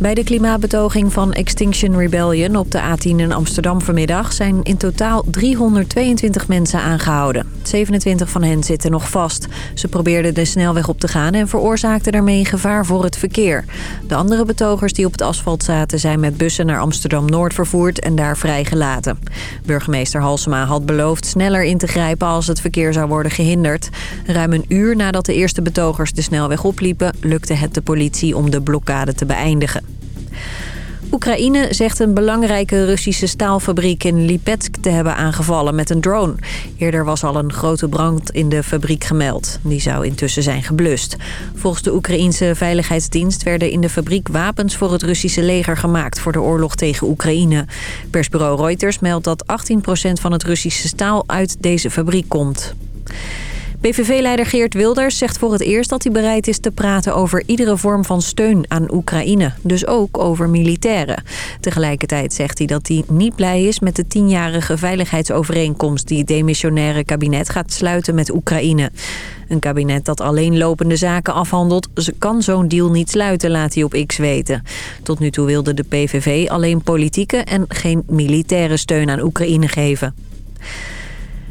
Bij de klimaatbetoging van Extinction Rebellion op de A10 in Amsterdam vanmiddag... zijn in totaal 322 mensen aangehouden. 27 van hen zitten nog vast. Ze probeerden de snelweg op te gaan en veroorzaakten daarmee gevaar voor het verkeer. De andere betogers die op het asfalt zaten... zijn met bussen naar Amsterdam-Noord vervoerd en daar vrijgelaten. Burgemeester Halsema had beloofd sneller in te grijpen als het verkeer zou worden gehinderd. Ruim een uur nadat de eerste betogers de snelweg opliepen... lukte het de politie om de blokkade te beëindigen. Oekraïne zegt een belangrijke Russische staalfabriek in Lipetsk te hebben aangevallen met een drone. Eerder was al een grote brand in de fabriek gemeld. Die zou intussen zijn geblust. Volgens de Oekraïense Veiligheidsdienst werden in de fabriek wapens voor het Russische leger gemaakt voor de oorlog tegen Oekraïne. Persbureau Reuters meldt dat 18% van het Russische staal uit deze fabriek komt. PVV-leider Geert Wilders zegt voor het eerst dat hij bereid is te praten over iedere vorm van steun aan Oekraïne. Dus ook over militairen. Tegelijkertijd zegt hij dat hij niet blij is met de tienjarige veiligheidsovereenkomst die het demissionaire kabinet gaat sluiten met Oekraïne. Een kabinet dat alleen lopende zaken afhandelt, kan zo'n deal niet sluiten, laat hij op X weten. Tot nu toe wilde de PVV alleen politieke en geen militaire steun aan Oekraïne geven.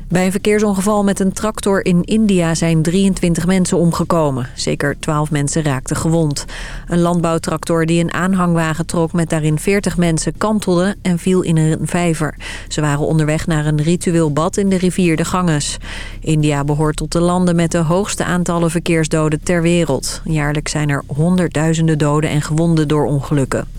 Bij een verkeersongeval met een tractor in India zijn 23 mensen omgekomen. Zeker 12 mensen raakten gewond. Een landbouwtractor die een aanhangwagen trok met daarin 40 mensen kantelde en viel in een vijver. Ze waren onderweg naar een ritueel bad in de rivier de Ganges. India behoort tot de landen met de hoogste aantallen verkeersdoden ter wereld. Jaarlijks zijn er honderdduizenden doden en gewonden door ongelukken.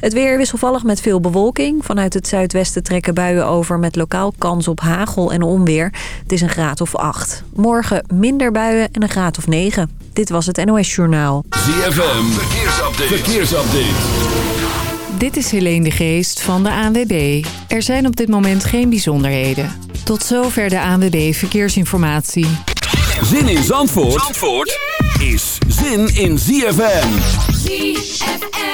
Het weer wisselvallig met veel bewolking. Vanuit het zuidwesten trekken buien over met lokaal kans op hagel en onweer. Het is een graad of 8. Morgen minder buien en een graad of 9. Dit was het NOS Journaal. ZFM, verkeersupdate. verkeersupdate. Dit is Helene de Geest van de ANWB. Er zijn op dit moment geen bijzonderheden. Tot zover de ANWB Verkeersinformatie. Zin in Zandvoort, Zandvoort is zin in ZFM. ZFM.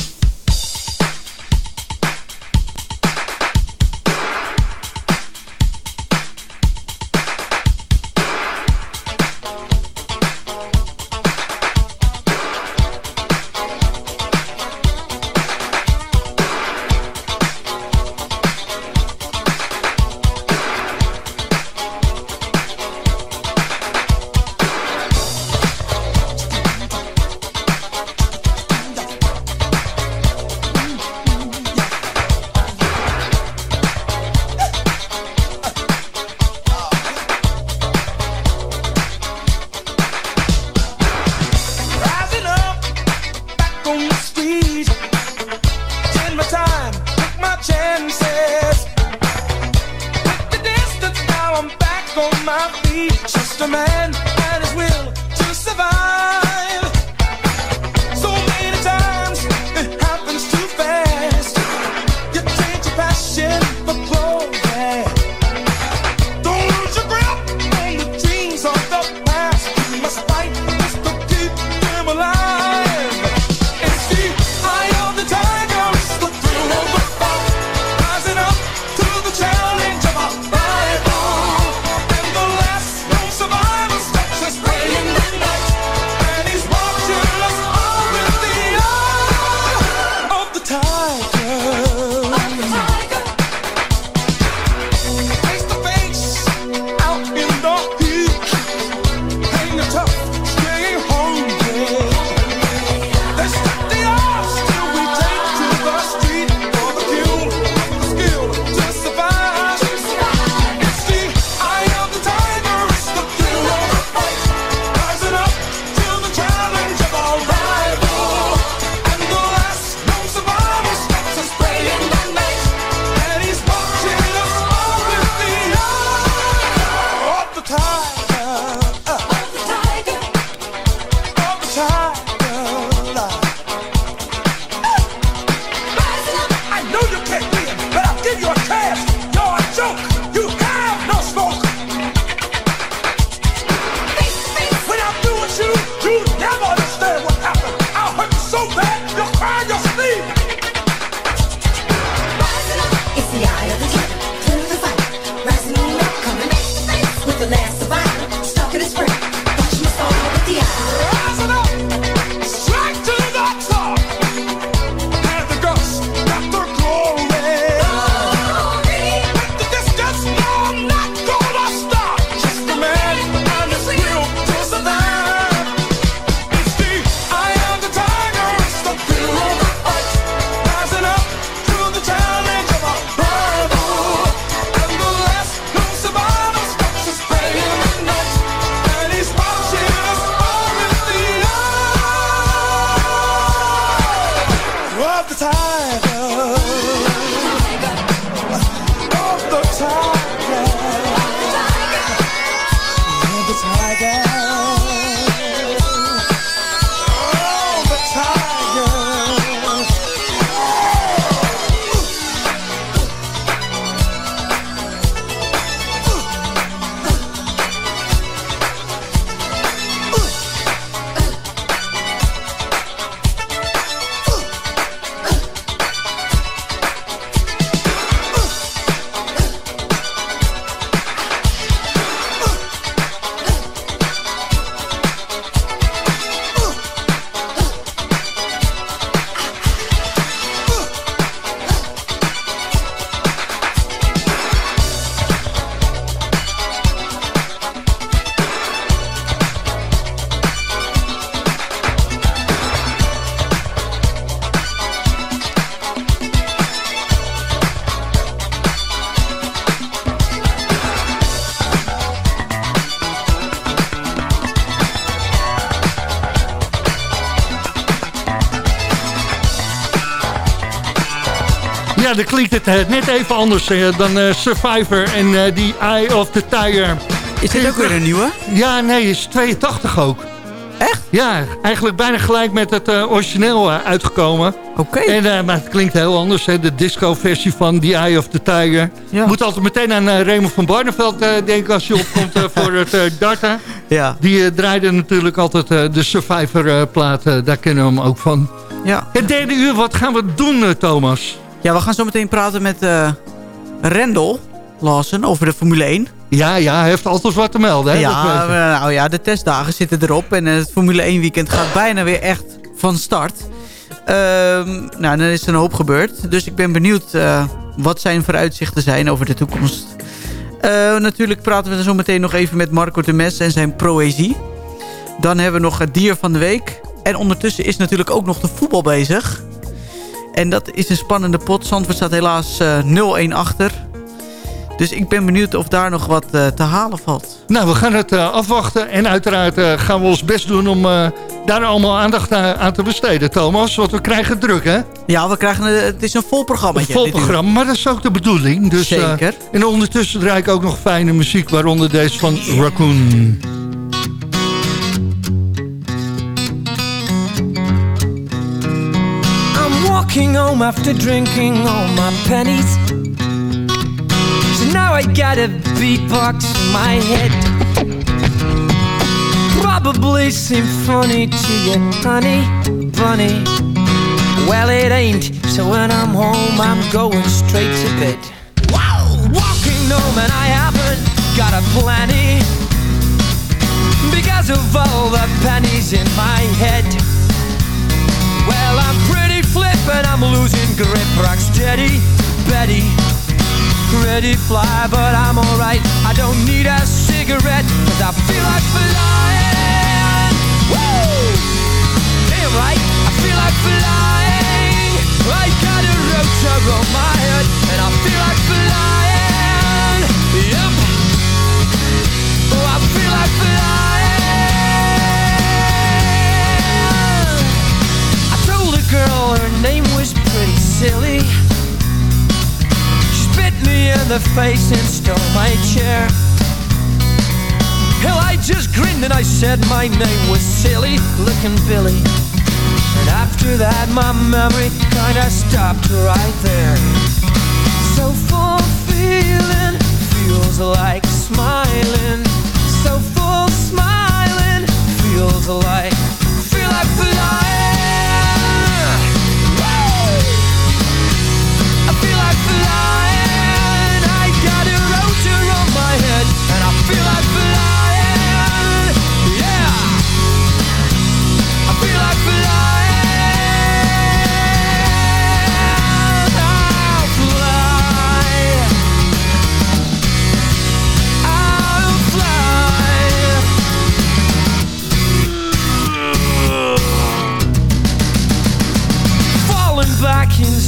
Dan klinkt het net even anders dan Survivor en die Eye of the Tiger. Is dit ook weer een nieuwe? Ja, nee, is 82 ook. Echt? Ja, eigenlijk bijna gelijk met het uh, origineel uh, uitgekomen. Oké. Okay. Uh, maar het klinkt heel anders, hè? de disco-versie van The Eye of the Tiger. Ja. Moet altijd meteen aan Raymond van Barneveld denken als je opkomt voor het darten. Ja. Die draaide natuurlijk altijd de Survivor-plaat, daar kennen we hem ook van. Ja. Het derde uur, wat gaan we doen, Thomas? Ja, we gaan zo meteen praten met Rendel Lawson over de Formule 1. Ja, ja, hij heeft altijd wat te melden. Hè? Ja, nou ja, de testdagen zitten erop. En het Formule 1 weekend gaat bijna weer echt van start. Ehm, nou, dan is er een hoop gebeurd. Dus ik ben benieuwd uh, wat zijn vooruitzichten zijn over de toekomst. Uh, natuurlijk praten we zo meteen nog even met Marco de Mes en zijn proëzie. Dan hebben we nog het dier van de week. En ondertussen is natuurlijk ook nog de voetbal bezig. En dat is een spannende pot. Zandvoort staat helaas uh, 0-1 achter. Dus ik ben benieuwd of daar nog wat uh, te halen valt. Nou, we gaan het uh, afwachten. En uiteraard uh, gaan we ons best doen om daar allemaal aandacht aan te besteden, Thomas. Want we krijgen druk, hè? Ja, we krijgen, het is een vol programma. Een vol programma, maar dat is ook de bedoeling. Dus, Zeker. en ondertussen draai ik ook nog fijne muziek, waaronder deze van Raccoon. Walking home after drinking all my pennies. So now I got a beatbox in my head. Probably seem funny to you, honey, bunny. Well, it ain't, so when I'm home, I'm going straight to bed. Wow! Walking home, and I haven't got a plenty because of all the pennies in my head. Well, I'm pretty and I'm losing grip, rock steady, Betty ready fly, but I'm alright. I don't need a cigarette, cause I feel like flying. Woo! Damn right, I feel like flying. I got a rotor on my head, and I feel like flying. Yep. Silly me in the face and stole my chair. Hell, I just grinned and I said my name was Silly Looking Billy. And after that, my memory kinda stopped right there. So full feeling feels like smiling. So full smiling feels like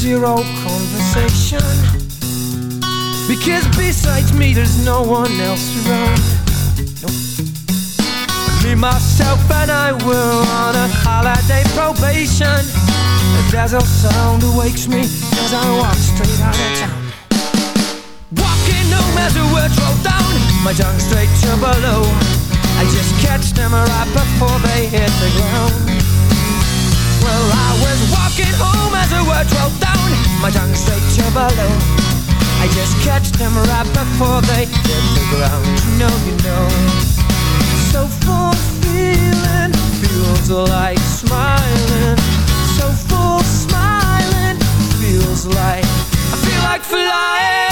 zero conversation. Because besides me there's no one else around. Nope. Me, myself and I were on a holiday probation. A dazzle sound awakes me as I walk straight out of town. Walking home as the words roll down My tongue straight to below. I just catch them right before they hit the ground well, I was walking home as the words rolled down. My tongue straight to below I just catched them right before they hit the ground. You know, you know. So full feeling Feels like smiling. So full smiling Feels like I feel like flying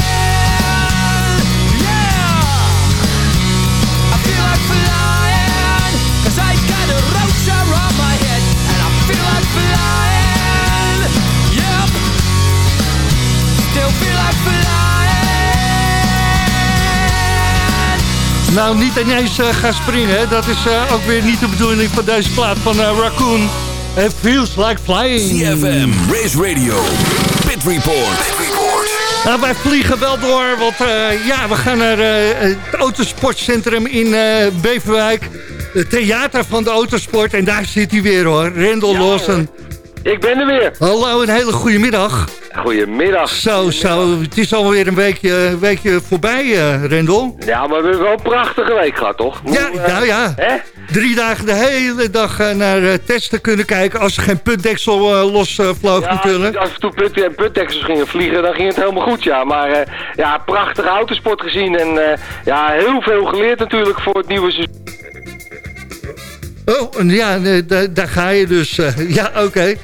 Nou, niet ineens uh, gaan springen. Dat is uh, ook weer niet de bedoeling van deze plaat van uh, Raccoon. It feels like flying. CFM, Race Radio, Pit Report. Pit Report. Nou, wij vliegen wel door, want ja, we gaan naar het autosportcentrum in Beverwijk. Het theater van de autosport. En daar zit hij weer hoor, Rendel ja, Lawson. Ik ben er weer. Hallo, een hele goede middag. Goedemiddag. Zo, zo. Het is alweer een weekje, weekje voorbij, uh, Rendel. Ja, maar we hebben wel een prachtige week gehad, toch? ja, nou ja. Hè? Drie dagen de hele dag naar testen kunnen kijken als er geen putdeksel losvloog ja, natuurlijk. als er toen put, putdeksels gingen vliegen, dan ging het helemaal goed, ja. Maar ja, prachtige autosport gezien en ja, heel veel geleerd natuurlijk voor het nieuwe seizoen. Oh, ja, daar ga je dus. ja, oké.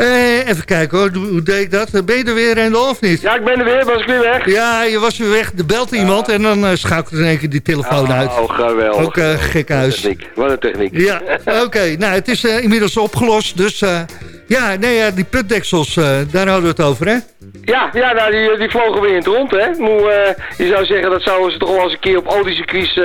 Uh, even kijken hoor, hoe, deed ik dat? Ben je er weer, Rendel, of niet? Ja, ik ben er weer, was ik weer weg. Ja, je was weer weg. Er belt iemand en dan uh, schakelt in één keer die telefoon oh, uit. Oh, geweldig. Ook uh, gek huis. Wat een techniek. Wat een techniek. Ja, oké. Nou, het is inmiddels opgelost, dus... Ja, nee, ja, die putdeksels, uh, daar hadden we het over, hè? Ja, ja nou, die, die vlogen weer in het rond, hè? Moe, uh, je zou zeggen, dat zouden ze toch wel eens een keer op oliecircuits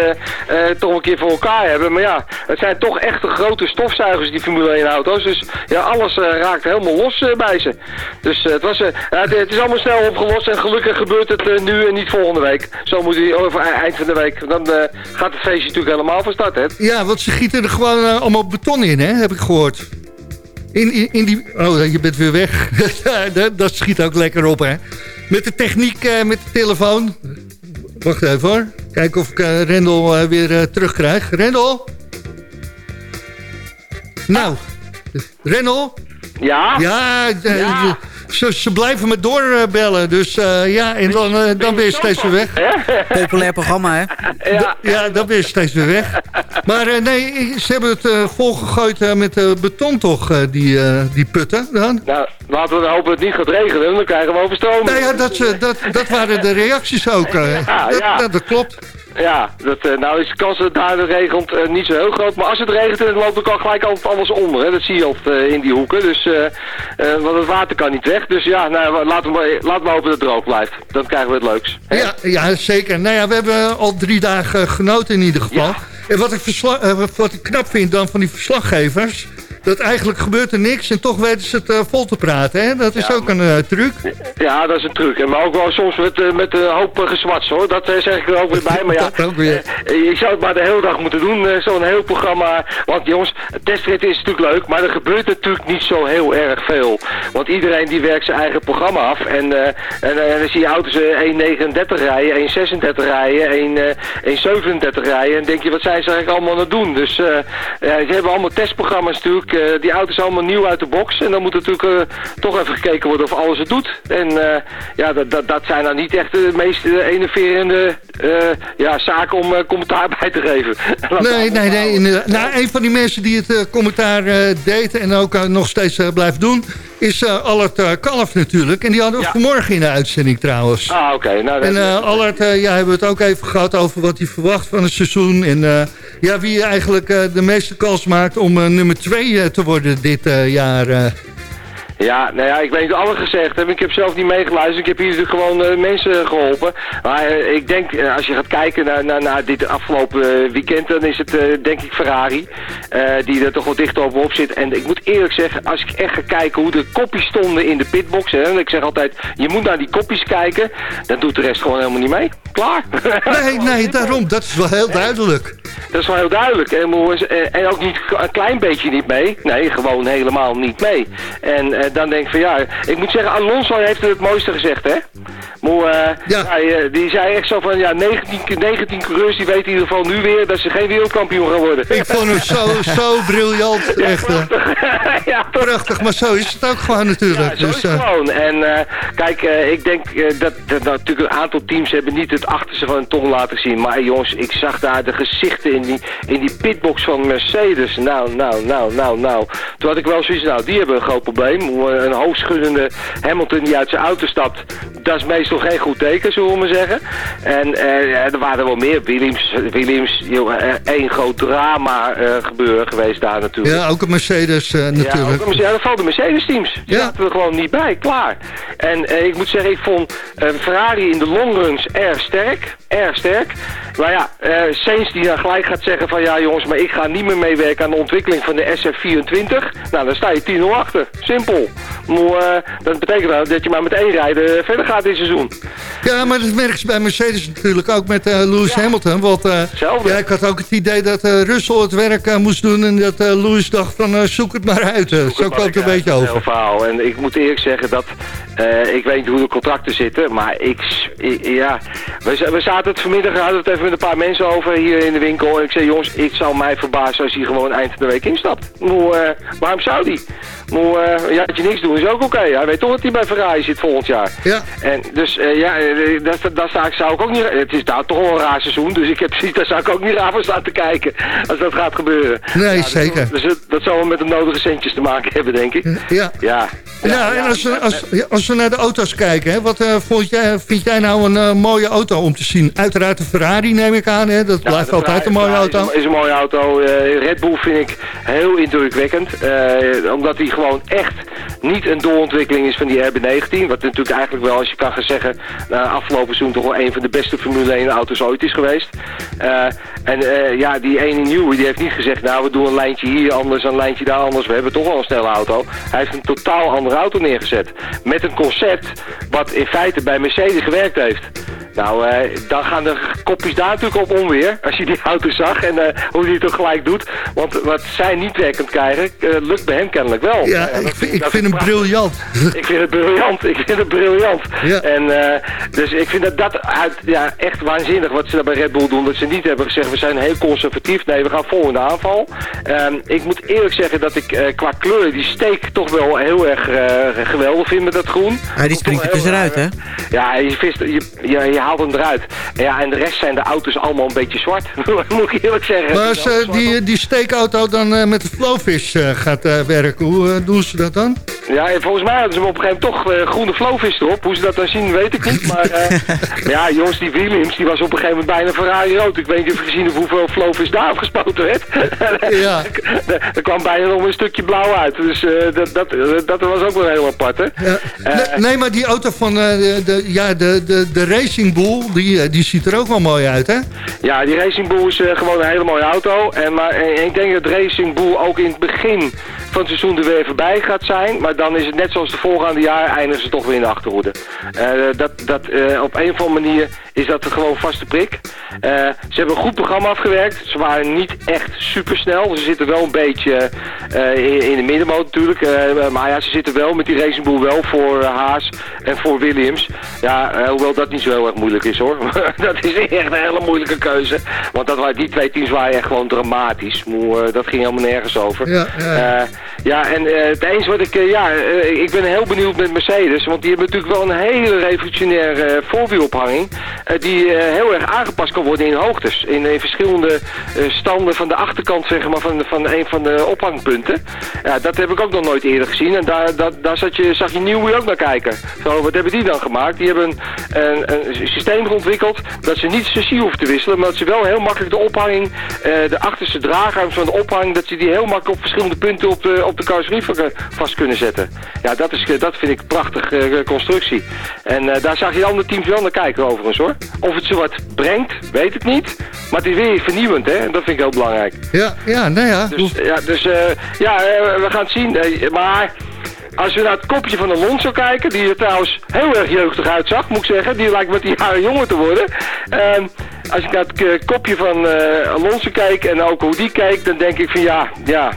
toch een keer voor elkaar hebben. Maar ja, het zijn toch echte grote stofzuigers, die Formule 1 auto's. Dus ja, alles raakt helemaal los bij ze. Dus het, was, het, het, is allemaal snel opgelost en gelukkig gebeurt het nu en niet volgende week. Zo moet hij over eind van de week. Dan gaat het feestje natuurlijk helemaal van start, hè? Ja, want ze gieten er gewoon allemaal beton in, hè? Heb ik gehoord. In, in, in, die... Oh, je bent weer weg. dat, schiet ook lekker op, hè. Met de techniek, uh, met de telefoon. Wacht even hoor. Kijken of ik uh, Rendel uh, weer terugkrijg. Rendel? Nou, Rendel? Ja? Ja, ja. Ze, ze, blijven me doorbellen. Dus uh, ja, en dan, uh, dan ben je steeds weer weg. Populair programma, hè? Ja, ja dan ben je steeds weer weg. Maar uh, nee, ze hebben het volgegooid met beton toch, die, die putten dan? Nou, laten we hopen dat het niet gaat regenen. Dan krijgen we overstroming. Nou ja, dat, dat, dat waren de reacties ook. ja, dat, ja. Dat, dat klopt. Ja, dat, uh, nou is de kans dat het daar regent uh, niet zo heel groot. Maar als het regent, dan loopt het al gelijk altijd alles onder. Hè. Dat zie je altijd uh, in die hoeken. Dus, want het water kan niet weg. Dus ja, nou, laten, we, laten we hopen dat het droog blijft. Dan krijgen we het leuks. Ja, ja, zeker. Nou ja, we hebben al drie dagen genoten in ieder geval. Ja. En wat ik, wat ik knap vind dan van die verslaggevers dat eigenlijk gebeurt er niks en toch weten ze het uh, vol te praten. Hè? Dat is ook een uh, truc. Ja, dat is een truc. Maar ook wel soms met, uh, met een hoop gezwats hoor. Dat zeg ik er ook weer bij. Maar ja, ook weer. je zou het maar de hele dag moeten doen, zo'n heel programma. Want jongens, testrit is natuurlijk leuk, maar er gebeurt natuurlijk niet zo heel erg veel. Want iedereen die werkt zijn eigen programma af. En, en, en dan zie je auto's 1,39 rijden, 1,36 rijden, 1,37 rijden. En denk je, wat zijn ze eigenlijk allemaal aan het doen? Dus ze hebben allemaal testprogramma's natuurlijk uh, die auto's allemaal nieuw uit de box. En dan moet natuurlijk uh, toch even gekeken worden of alles het doet. En uh, ja, dat, dat, dat zijn dan niet echt de meest enerverende ja, zaken om commentaar bij te geven. nee, nee, nee. Nou, een van die mensen die het commentaar deed en ook nog steeds blijft doen is uh, Allard uh, Kalf natuurlijk. En die hadden we vanmorgen in de uitzending trouwens. Ah, oké. Nou, en uh, Allard, ja, hebben we het ook even gehad over wat hij verwacht van het seizoen. En ja, wie eigenlijk de meeste kans maakt om nummer 2 te worden dit jaar. Ja, nou ja, ik weet alle gezegd heb. Ik heb zelf niet meegeluisterd. Ik heb hier natuurlijk gewoon mensen geholpen. Maar ik denk, als je gaat kijken naar, naar, naar dit afgelopen weekend, dan is het denk ik Ferrari. die er toch wel dicht op zit. En ik moet eerlijk zeggen, als ik echt ga kijken hoe de kopjes stonden in de pitbox. Hè, en ik zeg altijd, je moet naar die kopjes kijken. Dan doet de rest gewoon helemaal niet mee. Klaar. Nee, nee, daarom. Dat is wel heel duidelijk. Dat is wel heel duidelijk. En, en ook niet een klein beetje niet mee. Nee, gewoon helemaal niet mee. En dan denk ik van ja, ik moet zeggen, Alonso heeft het het mooiste gezegd, hè? Maar, uh, ja. hij, die zei echt zo van, ja, 19, 19 coureurs die weten in ieder geval nu weer dat ze geen wereldkampioen gaan worden. Ik vond hem zo, zo briljant. Ja, echt, prachtig. ja, prachtig, maar zo is het ook gewoon natuurlijk. Ja, dus, uh, gewoon. En uh, kijk, ik denk dat, dat, natuurlijk een aantal teams hebben niet het achterste van hun tong laten zien. Maar jongens, ik zag daar de gezichten in die, in die pitbox van Mercedes. Nou, nou, nou, nou, nou. Toen had ik wel zoiets, nou, die hebben een groot probleem. Een hoofdschuddende Hamilton die uit zijn auto stapt, dat is meestal geen goed teken, zullen we maar zeggen. En uh, er waren wel meer. Williams, Williams joh, uh, één groot drama uh, gebeuren geweest daar natuurlijk. Ja, ook een Mercedes natuurlijk. Ja, ook een, ja, valt de Mercedes-teams. Die ja. zaten er gewoon niet bij, klaar. En ik moet zeggen, ik vond Ferrari in de longruns erg sterk. Erg sterk. Maar ja, Sainz die dan gelijk gaat zeggen van ja jongens, maar ik ga niet meer meewerken aan de ontwikkeling van de SF24. Nou, dan sta je 10-0 achter. Simpel. Maar, dat betekent dat je maar met één rijden verder gaat dit seizoen. Ja, maar dat merk je bij Mercedes natuurlijk ook met uh, Lewis Hamilton. Want uh, ja, ik had ook het idee dat uh, Russell het werk moest doen en dat Lewis dacht van zoek het maar uit. Zoek zo kwam het een beetje over. Heel verhaal. En ik moet eerlijk zeggen dat ik weet niet hoe de contracten zitten, maar ik, ja, we, we zaten het vanmiddag, hadden het even met een paar mensen over hier in de winkel. En ik zei, jongens, ik zou mij verbazen als hij gewoon eind van de week instapt. Hoe, waarom zou die? Maar uh, ja, dat je niks doen is ook oké. Hij weet toch dat hij bij Ferrari zit volgend jaar. Ja. En dus uh, ja, dat, dat, zou ik ook niet... Het is daar toch wel een raar seizoen, dus ik heb precies, daar zou ik ook niet raar voor staan te kijken. Als dat gaat gebeuren. Nee, zeker. Dus, dus, dat zou wel met de nodige centjes te maken hebben, denk ik. Ja. Ja, ja, en als, we, als, als we naar de auto's kijken, hè, wat uh, vond jij, vind jij nou een mooie auto om te zien? Uiteraard de Ferrari neem ik aan, hè? dat blijft altijd een mooie auto. Is een, is een mooie auto. Red Bull vind ik heel indrukwekkend. omdat hij gewoon echt niet een doorontwikkeling is van die RB19. Wat natuurlijk eigenlijk wel, als je kan gaan zeggen, na afgelopen seizoen toch wel een van de beste Formule 1 auto's ooit is geweest. Uh, en uh, ja, die ene nieuwe, die heeft niet gezegd, nou we doen een lijntje hier anders, een lijntje daar anders. We hebben toch wel een snelle auto. Hij heeft een totaal andere auto neergezet. Met een concept wat in feite bij Mercedes gewerkt heeft. Nou, uh, dan gaan de kopjes daar natuurlijk op onweer. Als je die auto zag en uh, hoe hij het toch gelijk doet. Want wat zij niet werkend krijgen, uh, lukt bij hem kennelijk wel. Ja, ik, vind, ik vind hem briljant. Ik vind het briljant. Ik vind het briljant. Ja. En dus ik vind dat, dat uit, ja, echt waanzinnig wat ze daar bij Red Bull doen. Dat ze niet hebben gezegd, we zijn heel conservatief. Nee, we gaan vol in de aanval. Um, ik moet eerlijk zeggen dat ik qua kleur die steek toch wel heel erg geweldig vind met dat groen. Ja, die springt er tussenuit, hè? Ja, je, vist, je, je, je haalt hem eruit. Ja, en de rest zijn de auto's allemaal een beetje zwart. Moet ik eerlijk zeggen. Maar als uh, die, die steekauto dan uh, met de Flowfish uh, gaat werken, hoe doen ze dat dan? Ja, volgens mij hadden ze op een gegeven moment toch groene Flowfish erop. Hoe ze dat dan zien, weet ik niet. Maar ja, jongens, die Williams, die was op een gegeven moment bijna Ferrari rood. Ik weet niet of je gezien hebt hoeveel Flowfish daar afgespoten werd. ja. er kwam bijna nog een stukje blauw uit. Dus dat, dat, dat was ook wel heel apart, hè? Ja. Nee, maar die auto van de, de, ja, de, de, de Racing Bull, die, eh, die ziet er ook wel mooi uit, hè? Ja, die Racing Bull is uh, gewoon een hele mooie auto. En, maar, en ik denk dat Racing Bull ook in het begin van het seizoen er weer voorbij gaat zijn. Maar dan is het net zoals de volgende jaar eindigen ze toch weer in de achterhoede. Dat, dat, op een of andere manier is dat gewoon vaste prik. Ze hebben een goed programma afgewerkt. Ze waren niet echt supersnel. Ze zitten wel een beetje in, in, de middenmoot natuurlijk. maar ja, ze zitten wel met die Racing Bull wel voor Haas en voor Williams. Ja, hoewel dat niet zo heel erg moeilijk is hoor. dat is echt een hele moeilijke keuze. Want dat waren, die twee teams waren echt gewoon dramatisch. Moe, dat ging helemaal nergens over. Ja, ja. Ja, en uh, het eens wat ik, uh, ja, ik ben heel benieuwd met Mercedes, want die hebben natuurlijk wel een hele revolutionaire voorwielophanging, die heel erg aangepast kan worden in hoogtes, in, in verschillende standen van de achterkant, zeg maar, van, van een van de ophangpunten. Ja, dat heb ik ook nog nooit eerder gezien en daar, dat, daar zat je, zag je Nieuwe ook naar kijken. Zo, wat hebben die dan gemaakt? Die hebben een, een, een systeem ontwikkeld dat ze niet chassis hoeven te wisselen, maar dat ze wel heel makkelijk de ophanging, de achterste draagarm van de ophang, dat ze die heel makkelijk op verschillende punten op de, op de carrosserie vast kunnen zetten. Ja, dat, is, dat vind ik een prachtige constructie. En daar zag je de andere teams wel naar kijken overigens hoor. Of het zo wat brengt, weet ik niet. Maar het is weer vernieuwend hè, en dat vind ik heel belangrijk. Ja, ja, nou ja. Dus, ja, dus ja, we gaan het zien. maar... Als we naar het kopje van Alonso kijken, die er trouwens heel erg jeugdig uitzag, moet ik zeggen. Die lijkt met die jaren jonger te worden. Uh, als ik naar het kopje van uh, Alonso kijk en ook hoe die kijkt, dan denk ik van ja, ja,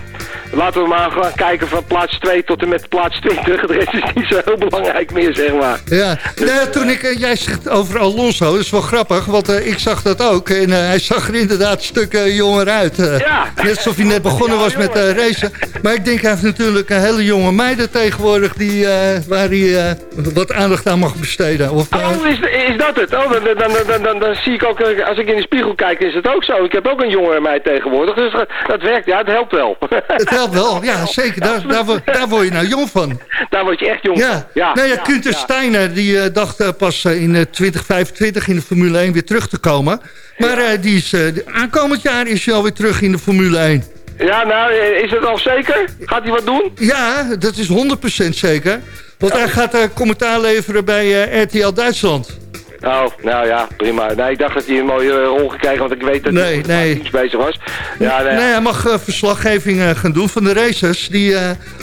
laten we maar gaan kijken van plaats 2 tot en met plaats 20. De rest is niet zo heel belangrijk meer, zeg maar. Ja, dus, toen ik, uh, jij zegt over Alonso, dat is wel grappig, want uh, ik zag dat ook. En uh, hij zag er inderdaad stukken jonger uit. ja. Net alsof hij net begonnen was met racen. Maar ik denk hij heeft natuurlijk een hele jonge meiden tegenwoordig die, waar hij wat aandacht aan mag besteden. Of, oh, is, is dat het? Oh, dan, dan, dan, dan, dan zie ik ook, als ik in de spiegel kijk, is het ook zo. Ik heb ook een jongere meid tegenwoordig, dus dat werkt, ja, het helpt wel. Het helpt wel, ja zeker. Daar, daar, daar, word je nou jong van. Daar word je echt jong ja. van. Ja, nou ja, ja Kunter ja. Steiner die uh, dacht uh, pas uh, in 2025 in de Formule 1 weer terug te komen. Maar die is, aankomend jaar is hij alweer terug in de Formule 1. Ja, nou, is het al zeker? Gaat hij wat doen? Ja, dat is 100% zeker. Want hij gaat commentaar leveren bij RTL Duitsland. Oh, nou ja, prima. Nee, ik dacht dat hij een mooie rol gekregen, want ik weet dat nee, hij nee. iets bezig was. Ja, nee, nee hij mag uh, verslaggeving uh, gaan doen van de races. Die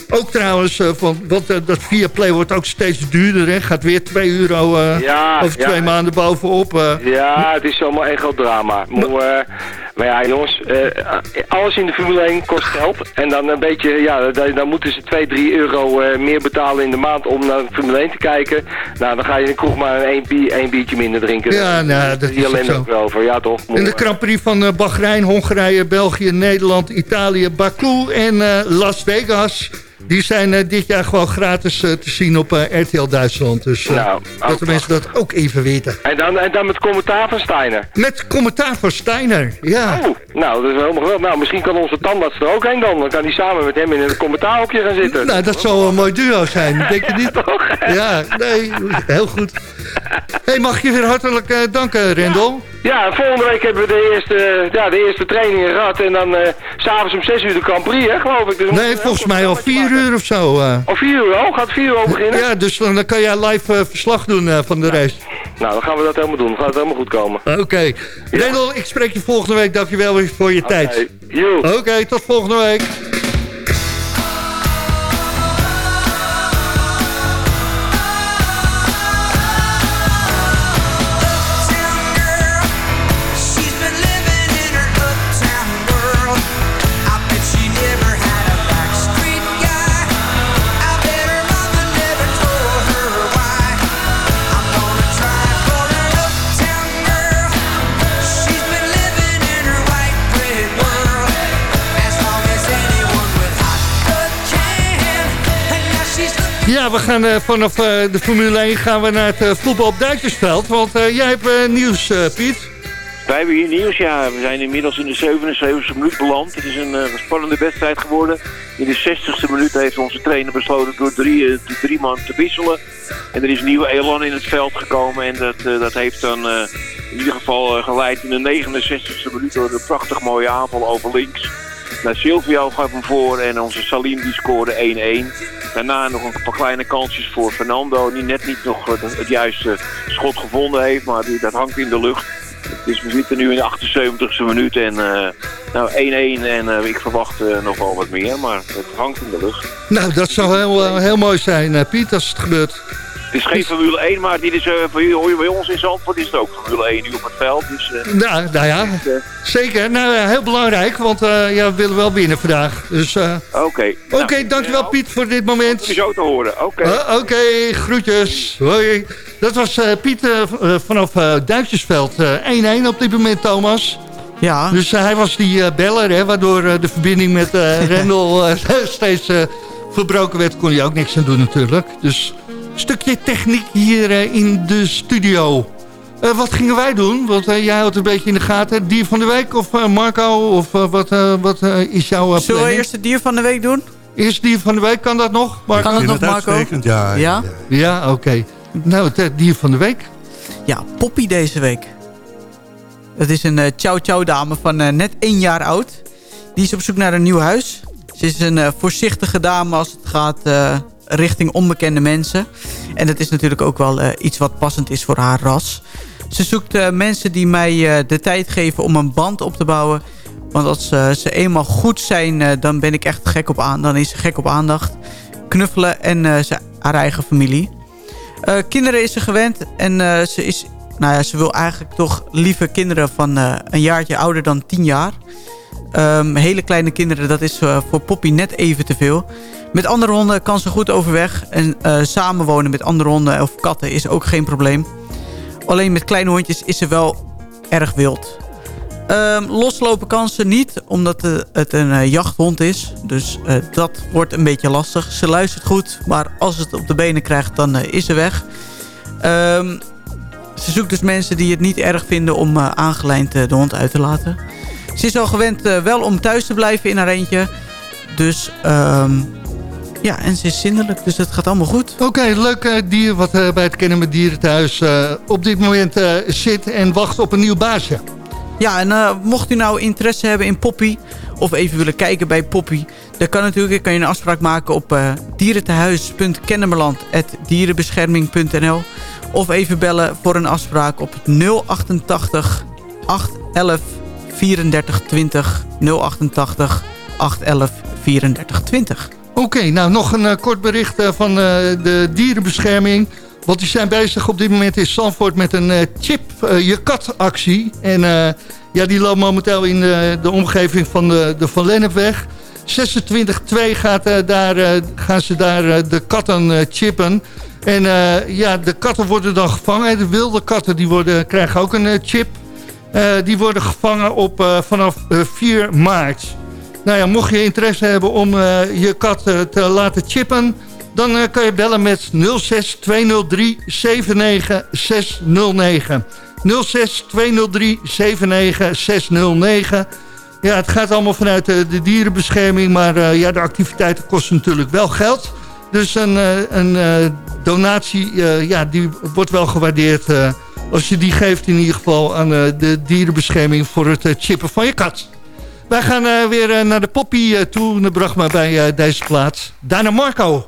ook trouwens, van, want dat Viaplay wordt ook steeds duurder. Hè? Gaat weer 2 euro ja, over twee ja. maanden bovenop. ja, het is allemaal een groot drama. Maar, Maar ja, jongens, eh, alles in de Formule 1 kost geld. En dan een beetje, ja, dan, moeten ze 2, 3 euro meer betalen in de maand om naar de Formule 1 te kijken. Nou, dan ga je in de kroeg maar een, bier, een biertje minder drinken. Ja, nou, dat is alleen ook wel over. Ja, toch? In de Grand Prix van Bahrein, Hongarije, België, Nederland, Italië, Baku en Las Vegas die zijn uh, dit jaar gewoon gratis uh, te zien op uh, RTL Duitsland. Dus nou, dat de mensen dat ook even weten. En dan, en dan met commentaar van Steiner? Met commentaar van Steiner, ja. Oh, nou, dat is helemaal geweldig. Nou, misschien kan onze tandarts er ook heen dan. Dan kan hij samen met hem in een commentaarhokje gaan zitten. Nou, dat zou een mooi duo zijn, denk je niet? ja, nee, heel goed. hey, mag je weer hartelijk danken, Rendel. Ja, volgende week hebben we de eerste, ja, de eerste trainingen gehad. En dan uh, s'avonds om 6 uur de Grand Prix, hè, geloof ik. Dus nee, volgens mij al 4 uur of zo. Uh. Al 4 uur al? Gaat 4 uur al beginnen? Ja, dus dan, dan kan jij live uh, verslag doen van de race. Nou, dan gaan we dat helemaal doen. Dan gaat het helemaal goed komen. Oké. Okay. Ja. ik spreek je volgende week. Dankjewel weer voor je okay. tijd. Oké, okay, tot volgende week. We gaan uh, vanaf uh, de Formule 1 gaan we naar het uh, voetbal op Duitsersveld. Want jij hebt nieuws, Piet. Wij hebben hier nieuws, ja. We zijn inmiddels in de 77e minuut beland. Het is een spannende wedstrijd geworden. In de 60e minuut heeft onze trainer besloten door drie, drie man te wisselen. En er is een nieuwe elan in het veld gekomen. En dat, dat heeft dan in ieder geval geleid in de 69e minuut door een prachtig mooie aanval over links. Nou, Silvio gaf hem voor en onze Salim die scoorde 1-1. Daarna nog een paar kleine kansjes voor Fernando. Die net niet nog het, juiste schot gevonden heeft, maar die, dat hangt in de lucht. Dus we zitten nu in de 78e minuut en uh, nou 1-1 en uh, ik verwacht uh, nog wel wat meer, maar het hangt in de lucht. Nou, dat zou heel, heel mooi zijn, Piet, als het gebeurt. Het is geen Formule 1, maar dit is, uh, bij ons in Zandvoort is het ook Formule 1 nu op het veld. Dus, uh, nou, nou ja, dus, uh, zeker. Nou, heel belangrijk, want ja, we willen wel winnen vandaag. Dus, Oké. Okay. Oké, okay, dankjewel Piet voor dit moment. Zo te horen, oké. Okay. Oké, groetjes. Hoi. Dat was Piet vanaf Duitsersveld. 1-1 op dit moment, Thomas. Ja. Dus hij was die beller, hè, waardoor de verbinding met Rendel steeds verbroken werd. Kon je ook niks aan doen natuurlijk. Dus stukje techniek hier eh, in de studio. Uh, wat gingen wij doen? Want uh, jij houdt een beetje in de gaten. Dier van de week of uh, Marco? Of wat, wat is jouw planning? Zullen we eerst het dier van de week doen? Eerst dier van de week, kan dat nog? Marco? Kan dat nog, Marco? Ja, ja? ja, ja oké. Okay. Nou, het dier van de week? Ja, Poppy deze week. Het is een chow chow dame van net één jaar oud. Die is op zoek naar een nieuw huis. Ze is een voorzichtige dame als het gaat richting onbekende mensen. En dat is natuurlijk ook wel uh, iets wat passend is voor haar ras. Ze zoekt uh, mensen die mij uh, de tijd geven om een band op te bouwen. Want als ze eenmaal goed zijn, dan ben ik echt gek op aan. Dan is ze gek op aandacht. Knuffelen en ze, haar eigen familie. kinderen is ze gewend en ze, is, nou ja, ze wil eigenlijk toch liever kinderen van een jaartje ouder dan 10 jaar. Um, hele kleine kinderen, dat is voor Poppy net even te veel. Met andere honden kan ze goed overweg. En uh, samenwonen met andere honden of katten is ook geen probleem. Alleen met kleine hondjes is ze wel erg wild. Um, loslopen kan ze niet, omdat het een uh, jachthond is. Dus uh, dat wordt een beetje lastig. Ze luistert goed, maar als het op de benen krijgt, dan is ze weg. Um, ze zoekt dus mensen die het niet erg vinden om aangelijnd de hond uit te laten. Ze is al gewend wel om thuis te blijven in haar eentje. Dus um, ja, en ze is zindelijk, dus het gaat allemaal goed. Oké, leuk uh, dier wat uh, bij het Kennen met Dieren thuis uh, op dit moment zit en wacht op een nieuw baasje. Ja, en mocht u nou interesse hebben in Poppy, of even willen kijken bij Poppy... dan kan natuurlijk, kan je een afspraak maken op uh, dierentehuis.kennemerland.dierenbescherming.nl of even bellen voor een afspraak op 088 811 34 20 088 811 34 20. Oké, nou nog een uh, kort bericht uh, van uh, de dierenbescherming. Want die zijn bezig op dit moment in Zandvoort met een chip je kat actie. En ja, die loopt momenteel in de omgeving van de, de Van Lennepweg. 26-2 gaat, daar, gaan ze daar de katten chippen. En ja, de katten worden dan gevangen. De wilde katten die worden, krijgen ook een chip. die worden gevangen op, vanaf 4 maart. Nou ja, mocht je interesse hebben om je kat te laten chippen... Dan uh, kan je bellen met 06 203 79609. 06 203 79609. Ja, het gaat allemaal vanuit de, dierenbescherming, maar ja, de activiteiten kosten natuurlijk wel geld. Dus een, een donatie, ja, die wordt wel gewaardeerd als je die geeft in ieder geval aan de dierenbescherming voor het chippen van je kat. Wij gaan weer naar de poppy toe, de bracht maar bij deze plaats. Daarna Marco.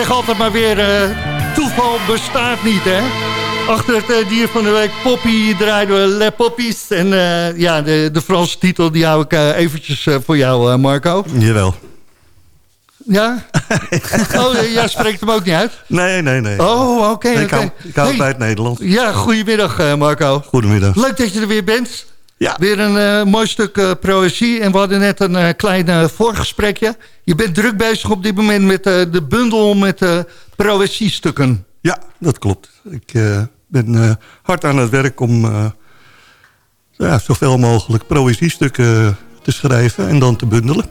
Zeg altijd maar weer, eh, toeval bestaat niet, hè? Achter het eh, dier van de week, Poppy, draaiden we Le Poppies. En eh, ja, de, de Franse titel, die hou ik eventjes voor jou, Marco. Jawel. Ja? oh, jij spreekt hem ook niet uit? Nee, nee, nee. Oh, oké. ik hou, ik hou Hey, bij het Nederlands. Ja, goedemiddag Marco. Goedemiddag. Leuk dat je er weer bent. Ja. Weer een eh, mooi stuk eh, proëzie. En we hadden net een eh, klein voorgesprekje. Je bent druk bezig op dit moment met de bundel met proëziestukken. Ja, dat klopt. Ik ben hard aan het werk om ja, zoveel mogelijk proëziestukken te schrijven en dan te bundelen.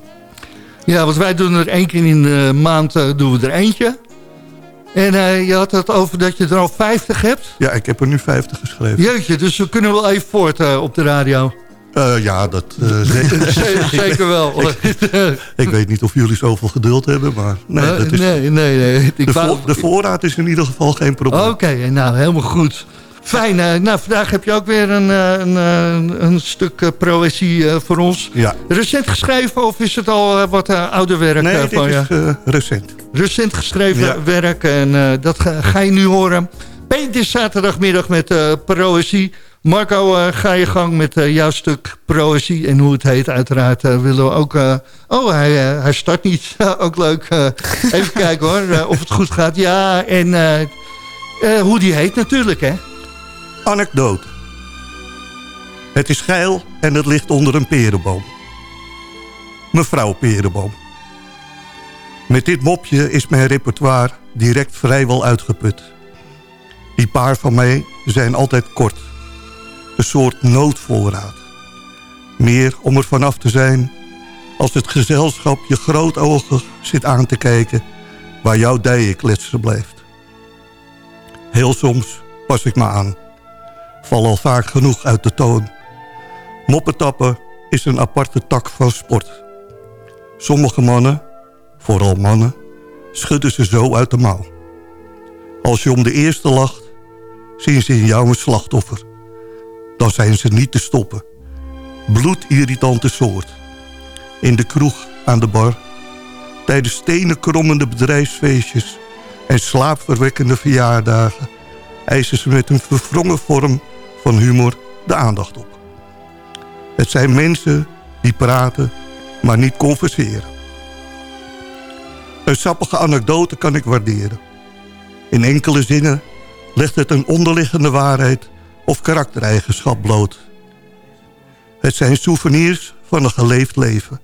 Ja, want wij doen er één keer in de maand doen we er eentje. En eh, je had het over dat je er al 50 hebt. Ja, ik heb er nu 50 geschreven. Jeetje, dus we kunnen wel even voort eh, op de radio. Eh, ja, dat zeker. Zeker wel. ik weet niet of jullie zoveel geduld hebben, maar nee, dat is, nee, nee, nee. Ik de, wou- de voorraad is in ieder geval geen probleem. Oké, nou helemaal goed. Fijn. eh, nou, vandaag heb je ook weer een, eh, een, eh, een stuk proëzie voor ons. Ja. Recent geschreven of is het al wat ouder werk Nee, eh, dit van je? is recent. Recent geschreven Ja. werk en dat ga, ga je nu horen. Peter is zaterdagmiddag met eh proëzie. Marco, ga je gang met jouw stuk proëzie en hoe het heet. Uiteraard willen we ook... oh, hij, hij start niet. ook leuk. even kijken hoor, of het goed gaat. Ja, en hoe die heet natuurlijk, hè? Anekdote. Het is geil en het ligt onder een perenboom. Mevrouw Perenboom. Met dit mopje is mijn repertoire direct vrijwel uitgeput. Die paar van mij zijn altijd kort. Een soort noodvoorraad. Meer om er vanaf te zijn als het gezelschap je grootogig zit aan te kijken... waar jouw dijen kletsen blijft. Heel soms pas ik me aan val al vaak genoeg uit de toon. Moppetappen is een aparte tak van sport. Sommige mannen, vooral mannen, schudden ze zo uit de mouw. Als je om de eerste lacht, zien ze in jou een slachtoffer. Dan zijn ze niet te stoppen. Bloedirritante soort. In de kroeg, aan de bar, tijdens stenen krommende bedrijfsfeestjes en slaapverwekkende verjaardagen eisen ze met een verwrongen vorm van humor de aandacht op. Het zijn mensen die praten, maar niet converseren. Een sappige anekdote kan ik waarderen. In enkele zinnen legt het een onderliggende waarheid of karaktereigenschap bloot. Het zijn souvenirs van een geleefd leven.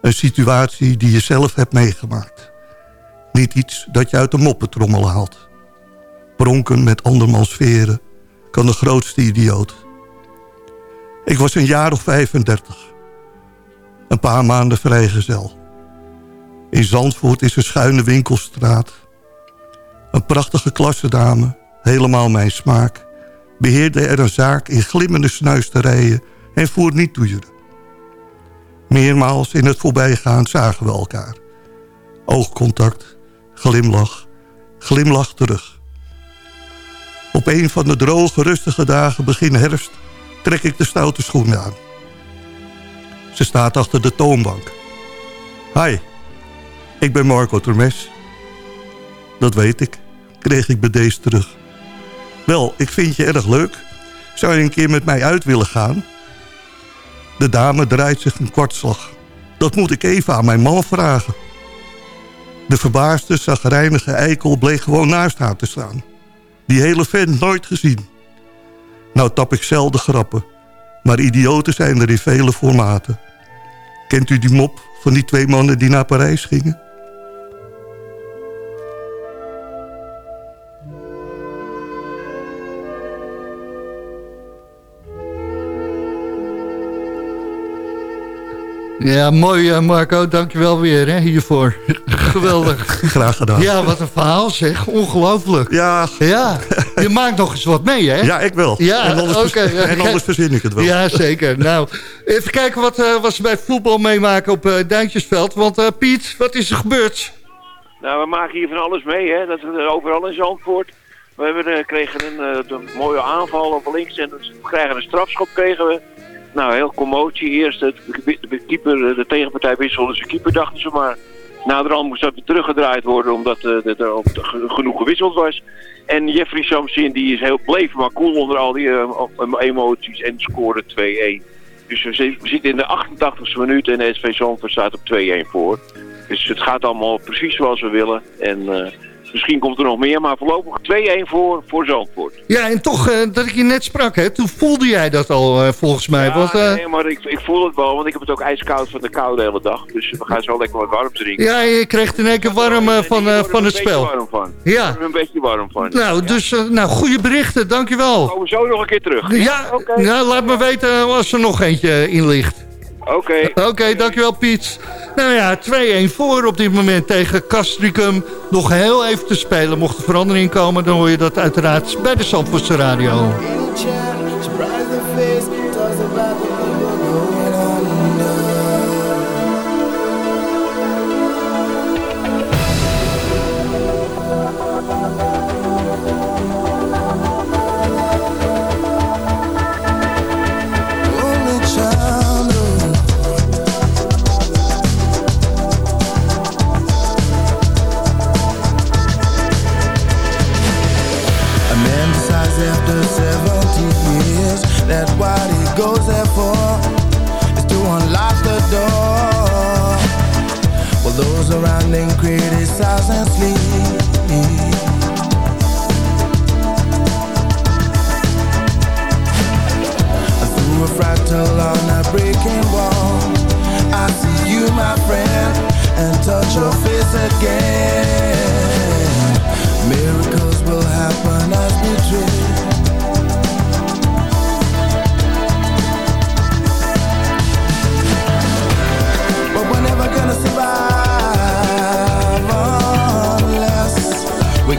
Een situatie die je zelf hebt meegemaakt. Niet iets dat je uit de moppetrommel haalt. Pronken met andermans veren kan de grootste idioot. Ik was een jaar of 35. Een paar maanden vrijgezel. In Zandvoort is een schuine winkelstraat. Een prachtige klassedame, helemaal mijn smaak... beheerde er een zaak in glimmende snuisterijen en voer niet toeieren. Meermaals in het voorbijgaan zagen we elkaar. Oogcontact, glimlach, glimlach terug. Op een van de droge, rustige dagen begin herfst trek ik de stoute schoenen aan. Ze staat achter de toonbank. Hi, ik ben Marco Termes. Dat weet ik, kreeg ik bij deze terug. Wel, ik vind je erg leuk. Zou je een keer met mij uit willen gaan? De dame draait zich een kwartslag. Dat moet ik even aan mijn man vragen. De verbaasde, zagrijnige eikel bleek gewoon naast haar te staan. Die hele vent nooit gezien. Nou tap ik zelden grappen. Maar idioten zijn er in vele formaten. Kent u die mop van die twee mannen die naar Parijs gingen? Ja, mooi eh, Marco. Dankjewel weer hè, hiervoor. Geweldig. Graag gedaan. Ja, wat een verhaal zeg. Ongelooflijk. Ja, Ja, je maakt nog eens wat mee hè? ja ik wel. Ja, en, anders en anders verzin ik het wel. Ja, zeker. Nou, even kijken wat, eh wat ze bij voetbal meemaken op eh Duintjesveld. Want eh, Piet, wat is er gebeurd? Nou, we maken hier van alles mee, hè. Dat is overal in Zandvoort. We hebben, eh, kregen een, eh, een mooie aanval op links en we krijgen een strafschop kregen we. Nou, heel commotie. Eerst de, de, de keeper, de tegenpartij wisselde zijn keeper, dachten ze maar. Naderhand moest dat teruggedraaid worden omdat eh, er genoeg gewisseld was. En Jeffrey Samsin die is heel bleef maar cool onder al die eh, emoties en scoorde 2-1. Dus we zi- we zitten in de 88e minuut en de SV Zandvoort staat op 2-1 voor. Dus het gaat allemaal precies zoals we willen. En eh, misschien komt er nog meer, maar voorlopig 2-1 voor, voor Zandvoort. Ja, en toch, eh, dat ik je net sprak, hè, toen voelde jij dat al eh, volgens mij. Ja, want, eh, nee, maar ik, ik voel het wel, want ik heb het ook ijskoud van de kou de hele dag. Dus we gaan zo lekker wat warm drinken. ja, je kreeg in één keer warm van, van het Ik spel. word er een beetje warm van. Ja. Ik er een beetje warm van. Nou, dus nou, goede berichten, dankjewel. Komen we zo nog een keer terug. Ja, Oké. nou, laat me weten als er nog eentje in ligt. Oké. Oké, dankjewel Piet. Nou ja, 2-1 voor op dit moment tegen Castricum. Nog heel even te spelen. Mocht er verandering komen, dan hoor je dat uiteraard bij de Zandvoortse Radio.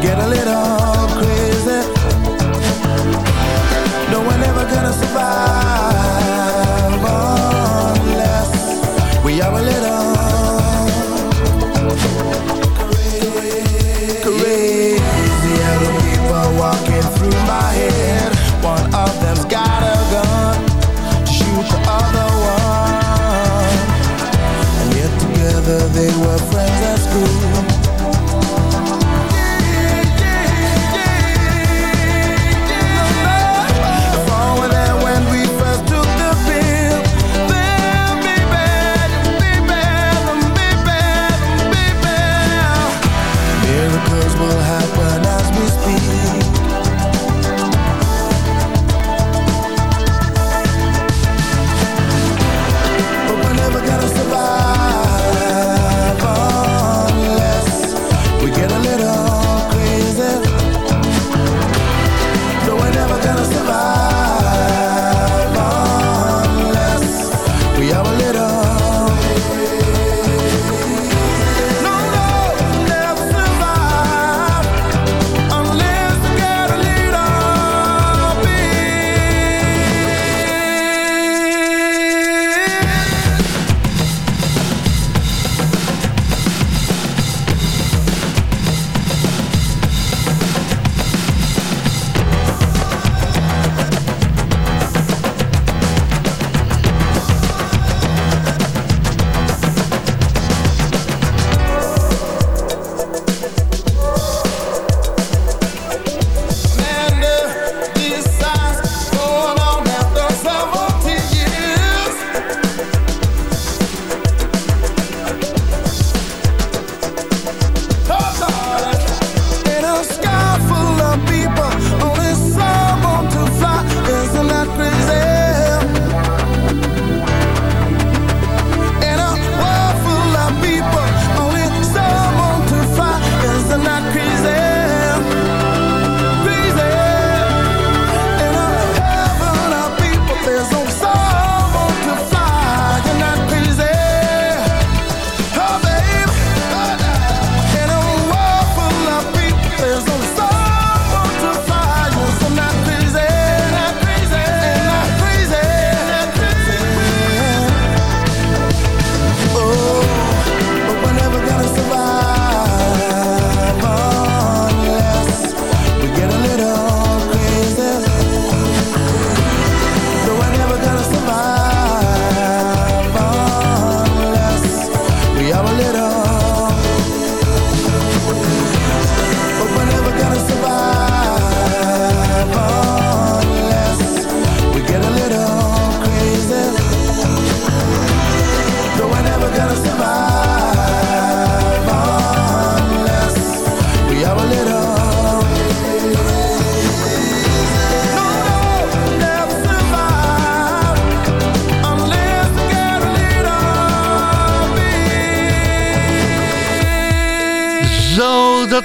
Get a little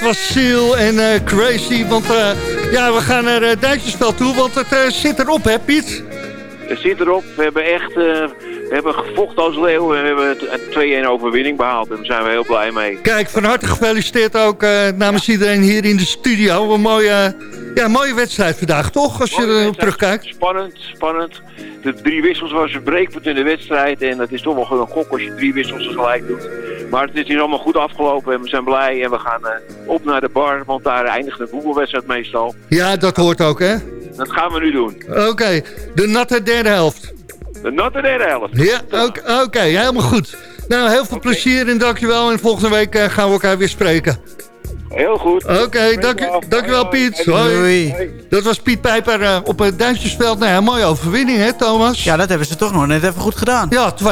was Seal en eh, Crazy. Want eh, ja, we gaan naar uh, Duitsersveld toe, want het eh, zit erop, hè Piet? Het zit erop. We hebben echt eh, we hebben gevochten als leeuw en we hebben een 2-1 overwinning behaald. En daar zijn we heel blij mee. Kijk, van harte gefeliciteerd ook eh, namens iedereen hier in de studio. Een mooie, ja, mooie wedstrijd vandaag, toch? Als je Mooie er terugkijkt. Spannend, spannend. De drie wissels was een breekpunt in de wedstrijd. En dat is toch wel een gok als je drie wissels gelijk doet. Maar het is hier allemaal goed afgelopen en we zijn blij. En we gaan eh, op naar de bar, want daar eindigt de voetbalwedstrijd meestal. Ja, dat hoort ook, hè? Dat gaan we nu doen. Oké, de natte derde helft. De natte derde helft. Ja, oké, helemaal goed. Nou, heel veel plezier en dankjewel. En volgende week eh, gaan we elkaar weer spreken. Heel goed. Oké, dank, u- dankjewel Piet. Hoi. Dat was Piet Pijper eh, op het Duintjesveld. Nou ja, mooie overwinning hè Thomas? Ja, dat hebben ze toch nog net even goed gedaan. Ja, 2-1.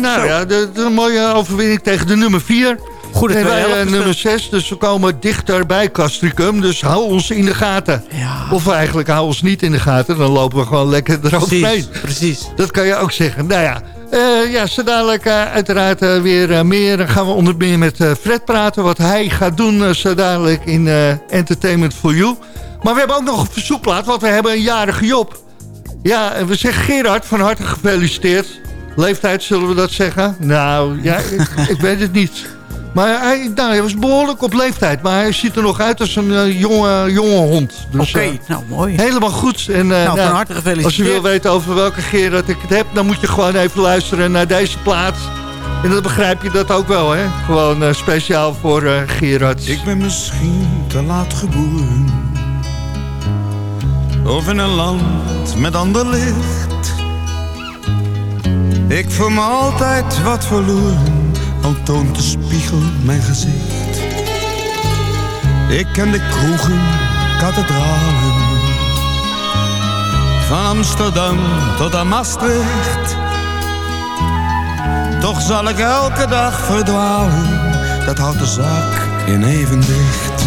Nou Zo. ja, de, de- een mooie overwinning tegen de nummer 4. Goede twee wij, eh, nummer 6, dus we komen dichter bij Castricum. Dus hou ons in de gaten. Ja. Of eigenlijk hou ons niet in de gaten. Dan lopen we gewoon lekker eroverheen. Precies, precies. Dat kan je ook zeggen. Nou ja, eh, ja zo dadelijk eh, uiteraard eh, weer meer. Dan gaan we onder meer met Fred praten. Wat hij gaat doen zo dadelijk in Entertainment for You. Maar we hebben ook nog een verzoekplaat. Want we hebben een jarige Job. Ja, en we zeggen Gerard van harte gefeliciteerd. Leeftijd, zullen we dat zeggen? Nou, ja, ik, ik weet het niet. Maar hij, nou, hij was behoorlijk op leeftijd. Maar hij ziet er nog uit als een eh, jonge, jonge hond. Dus, Oké, eh, nou mooi. Helemaal goed. En, eh, Nou, van harte gefeliciteerd. Als je wil weten over welke Gerard ik het heb... dan moet je gewoon even luisteren naar deze plaat. En dan begrijp je dat ook wel, hè? Gewoon eh, speciaal voor eh, Gerard. Ik ben misschien te laat geboren. Of in een land met ander licht. Ik voel me altijd wat verloren, al toont de spiegel mijn gezicht. Ik ken de kroegen, kathedralen. Van Amsterdam tot aan Maastricht. Toch zal ik elke dag verdwalen, dat houdt de zaak in evenwicht.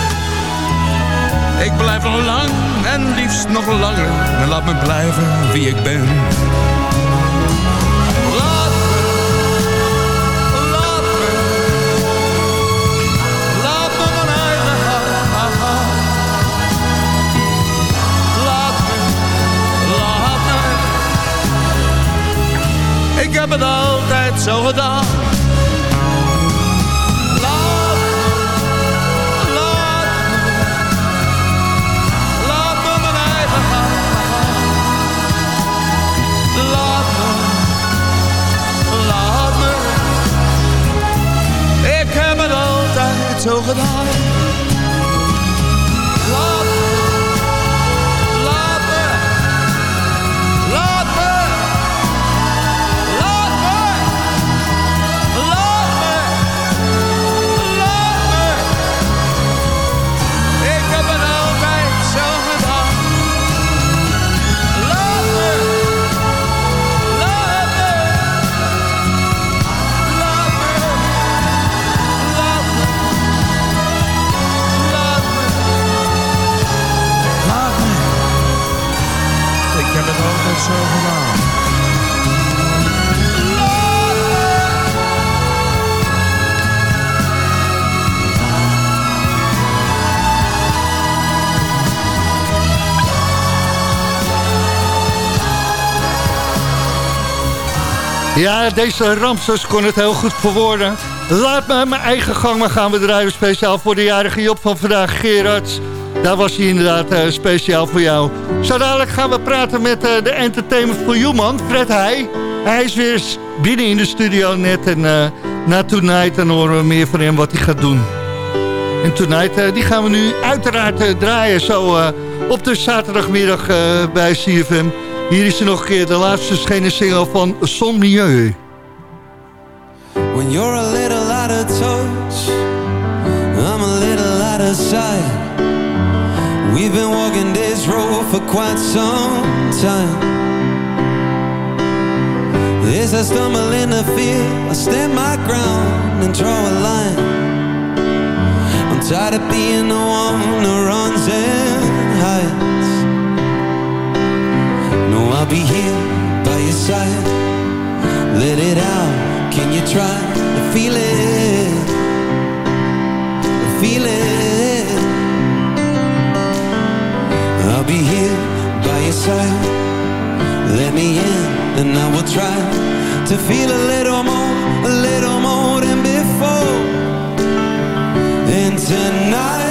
Ik blijf nog lang en liefst nog langer. Laat me blijven wie ik ben. Laat me, laat me, laat me mijn eigen hand. Laat me, laat me. Ik heb het altijd zo gedaan. Ja, deze Ramses kon het heel goed verwoorden. Laat me mijn eigen gang maar gaan draaien. Speciaal voor de jarige Job van vandaag, Gerard. Daar was hij inderdaad eh, speciaal voor jou. Zo dadelijk gaan we praten met eh, de Entertainment for You man, Fred Heij. Hij is weer binnen in de studio net. En eh, na Tonight dan horen we meer van hem wat hij gaat doen. En Tonight die gaan we nu uiteraard draaien. Zo op de zaterdagmiddag bij CFM. Hier is er nog een keer de laatste schenen single van Son Milieu. When you're a little out of touch I'm a little out of sight. We've been walking this road for quite some time. As I stumble the field I stand my ground and draw a line. I'm tired of being the one who runs and hides be here by your side. Let it out, can you try to feel it? Feel it. I'll be here by your side. Let me in and I will try To feel a little more, a little more than before. And tonight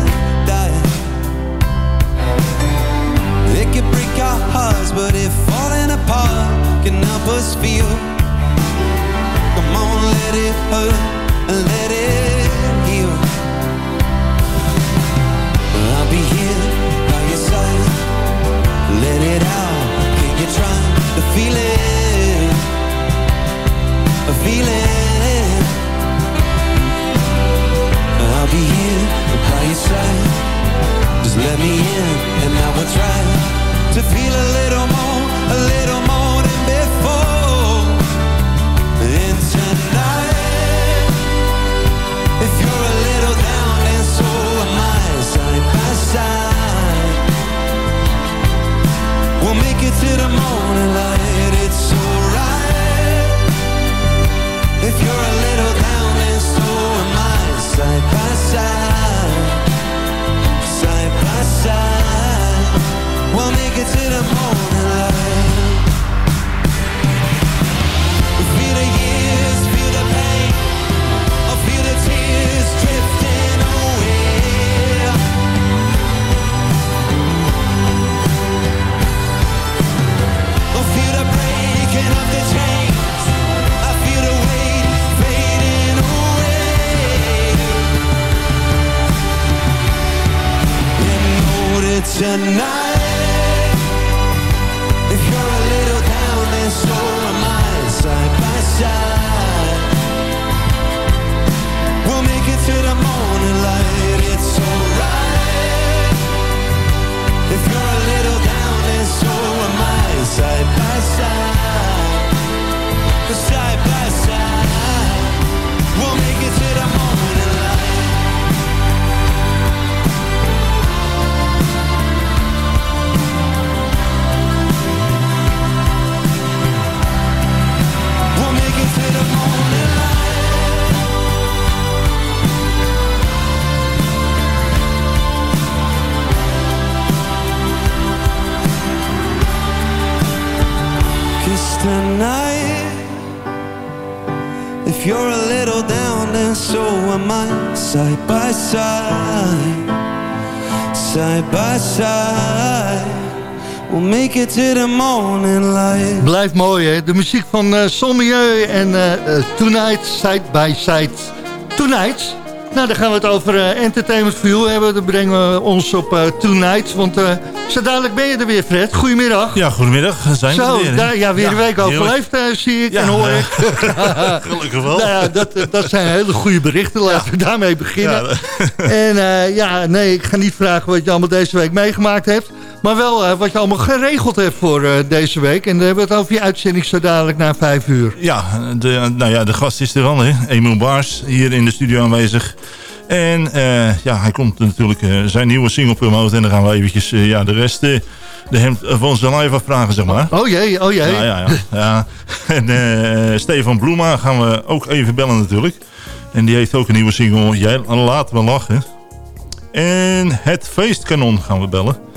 It could break our hearts But if falling apart can help us feel. Come on, let it hurt and let it heal. I'll be here by your side. Let it out, can you try to feel it? Feel it I'll be here by your side. Just let me in and I will try To feel a little more, a little more that tonight Blijft mooi, hè? De muziek van uh, en uh, Tonight Side by Side. Tonight, Nou, dan gaan we het over eh, Entertainment View hebben. Dan brengen we ons op uh, Tonight. Want uh, zo dadelijk ben je er weer, Fred. Goedemiddag. Ja, goedemiddag. Zijn zo, we er weer. Daar, ja, weer een week overleefd, zie ik ja, en hoor ik. Gelukkig wel. nou ja, dat, dat zijn hele goede berichten. Laten we daarmee beginnen. en ja, nee, ik ga niet vragen wat je allemaal deze week meegemaakt hebt. Maar wel wat je allemaal geregeld hebt voor deze week. En dan hebben we het over je uitzending zo dadelijk na vijf uur. Ja, de, nou ja, de gast is er al, hè. Emil Baars, hier in de studio aanwezig. En uh, ja, hij komt natuurlijk uh, zijn nieuwe single promoten. En dan gaan we eventjes uh, ja, de rest de hem van ons dan even vragen, zeg maar. Oh jee, oh jee. Ja, ja, ja. ja. En Stefan Bloema gaan we ook even bellen natuurlijk. En die heeft ook een nieuwe single, Jij laat me lachen. En het feestkanon gaan we bellen.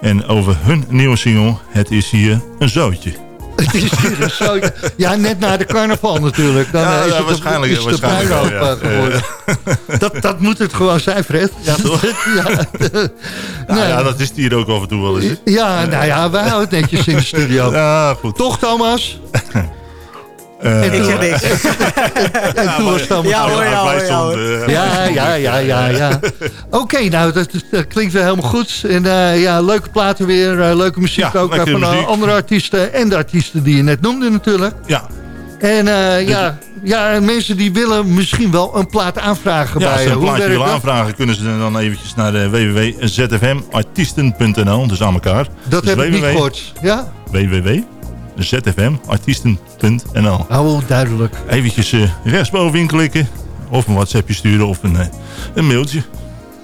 En over hun nieuwe single, Het is hier een zootje. Het is hier een zootje. Ja, net na de carnaval natuurlijk. Dan ja, is ja, het waarschijnlijk, is waarschijnlijk wel, ja. geworden. dat, dat moet het gewoon zijn, Fred. Ja, toch? ja. Nou, ja, dat is het hier ook af en toe wel eens. Ja, nou ja, wij houden het netjes in de studio. Ja, goed. Toch, Thomas? Eh, Ik zeg niks. En toen was Thomas... Ja, hoor, ja, hoor, ja, hoor. Ja, ja, ja, ja, ja. Oké, nou, dat, dat klinkt weer helemaal goed. En eh, ja, leuke platen weer, eh, leuke muziek Ja, ook van muziek. andere artiesten. En de artiesten die je net noemde natuurlijk. Ja, En eh, ja, ja, en mensen die willen misschien wel een plaat aanvragen ja, bij als je. ze een plaatje willen aanvragen... kunnen ze dan eventjes naar de www.zfmartiesten.nl. Dus aan elkaar. Dat dus heb ik niet www. gehoord. Ja? www.zfmartiesten.nl Oh, duidelijk. Eventjes eh, rechtsbovenin klikken. Of een WhatsAppje sturen of een, eh, een mailtje.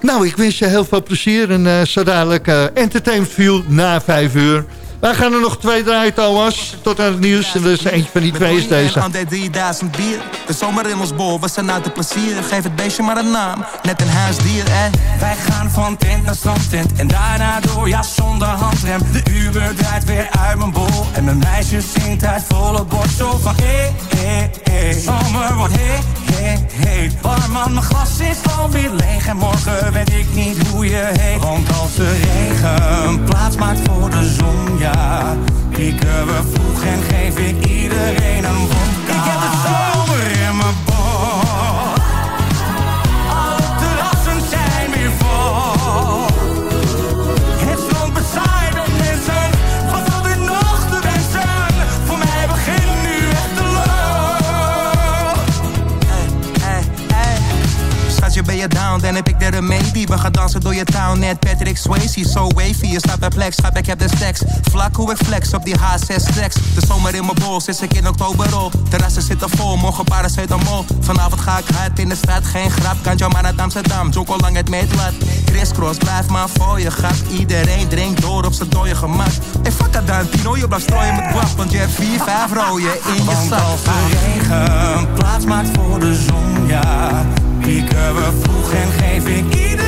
Nou, ik wens je heel veel plezier. En eh, zo dadelijk eh, Entertainment View na vijf uur. Wij gaan er nog twee draaien, Thomas. Tot aan het nieuws. En dus eentje van die twee is deze. aan de 3000 bier. De zomer in ons bol, we zijn uit de plezier. Geef het beestje maar een naam, net een huisdier, eh. Wij gaan van tent naar strandtent. En daarna door, ja, zonder handrem. De Uber draait weer uit mijn bol. En mijn meisje zingt uit volle borst zo van... Hé, hé, hé, zomer wordt hé, hé, hé. Warm aan mijn glas is alweer leeg. En morgen weet ik niet hoe je heet. Want als de regen plaats So wavy, je staat perplex, schat, ik heb de stacks. Vlak hoe ik flex op die H6 tracks. De zomer in mijn bol, zit ik in oktober op. Terrassen zitten vol, morgen paracetamol. Vanavond ga ik hard in de straat, geen grap. Kan jou maar naar Amsterdam, zoek al lang het meetlat. Crisscross, blijf maar voor je gat. Iedereen drinkt door op zijn dode gemak. En fuck dat dan, Tino, je blijft strooien met guap. Want je hebt vier, vijf rooien in je zak. als de regen plaats maakt voor de zon, ja. Pieken we vroeg en geef ik iedereen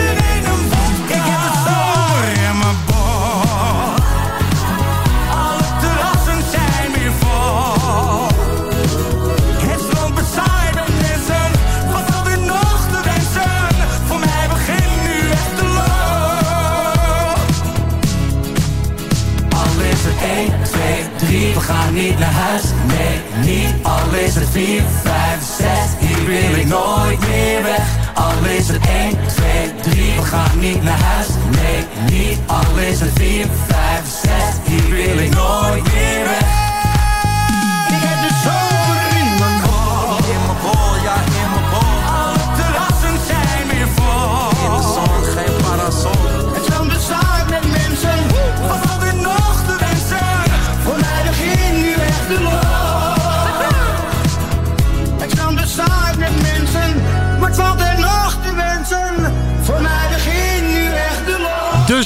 2, 3, we gaan niet naar huis. Nee, niet. Al is het 4, 5, 6, hier wil ik nooit meer weg. Al is het 1, 2, 3, we gaan niet naar huis. Nee, niet. Al is het 4, 5, 6, hier wil ik nooit meer weg.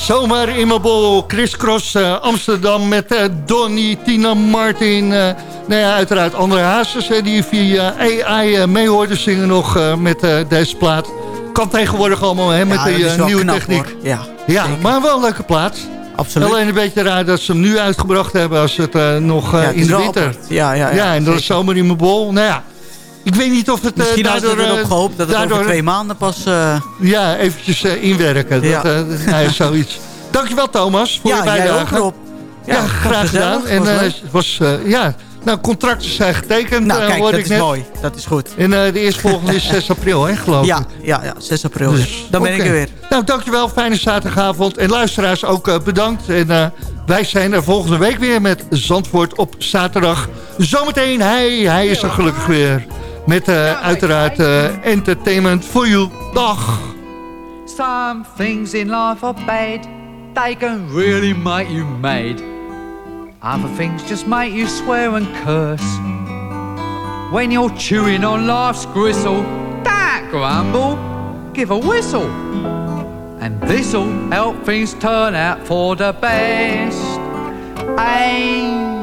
Zomer in mijn bol. Chris Cross eh, Amsterdam met eh, Donny, Tina Martin. eh nou ja, uiteraard andere hazes die via AI mee hoorden zingen nog met deze plaat. Kan tegenwoordig allemaal hè, met Ja, de nieuwe knap, techniek. hoor. Ja, Ja, zeker. maar wel een leuke plaat. Absoluut. Alleen een beetje raar dat ze hem nu uitgebracht hebben als het nog Ja, het in de winter. Ja, ja, ja, en dat is zomer in mijn bol. Nou ja, ik weet niet of het eh, Misschien hadden daardoor... erop eh, gehoopt dat het daardoor, over twee maanden pas... eh, Ja, eventjes inwerken. Dat, Ja. eh, nou zoiets. Dankjewel Thomas voor ja, je bijdrage. Ja, graag gedaan. En was ja, Nou, contracten zijn getekend, Nou, kijk, dat ik is net. mooi. Dat is goed. En eh, de eerstvolgende is 6 april, hè, geloof ik. Ja, ja, ja 6 april. Dus, Dan ben ik er weer. Nou, dankjewel. Fijne zaterdagavond. En luisteraars ook bedankt. En wij zijn er volgende week weer met Zandvoort op zaterdag. Zometeen, hij, hij is er gelukkig weer. Met eh, uiteraard eh, entertainment for you. Dag. Some things in life are bad. They can really make you mad. Other things just make you swear and curse. When you're chewing on life's gristle, don't grumble, give a whistle. And this'll help things turn out for the best. And